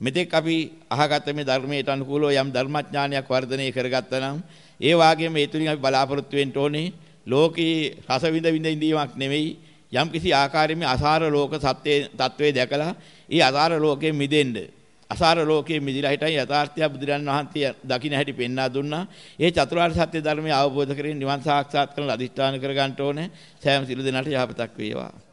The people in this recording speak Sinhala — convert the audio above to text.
මෙතෙක් අපි අහගත්ත මේ ධර්මයට අනුකූලව යම් ධර්මඥානයක් වර්ධනය කරගත්තා නම් ඒ වාගේම ඒ තුලින් අපි බලාපොරොත්තු වෙන්න ඕනේ ලෝකේ රස විඳ විඳ ඉඳීමක් නෙවෙයි යම් කිසි ආකාරයෙන් අසාර ලෝක සත්‍යයේ தત્වේ දැකලා ඒ අසාර ලෝකයෙන් මිදෙන්න අසාර ලෝකයේ මිදිලා හිටයි යථාර්ථය බුදුරන් වහන්සේ දකින්න හැටි පෙන්වා දුන්නා. ඒ චතුරාර්ය සත්‍ය ධර්මය අවබෝධ කරගෙන නිවන් සාක්ෂාත් කරන අදිෂ්ඨාන කර ගන්නට ඕනේ. සෑම සිළු දෙනාට යහපතක් වේවා.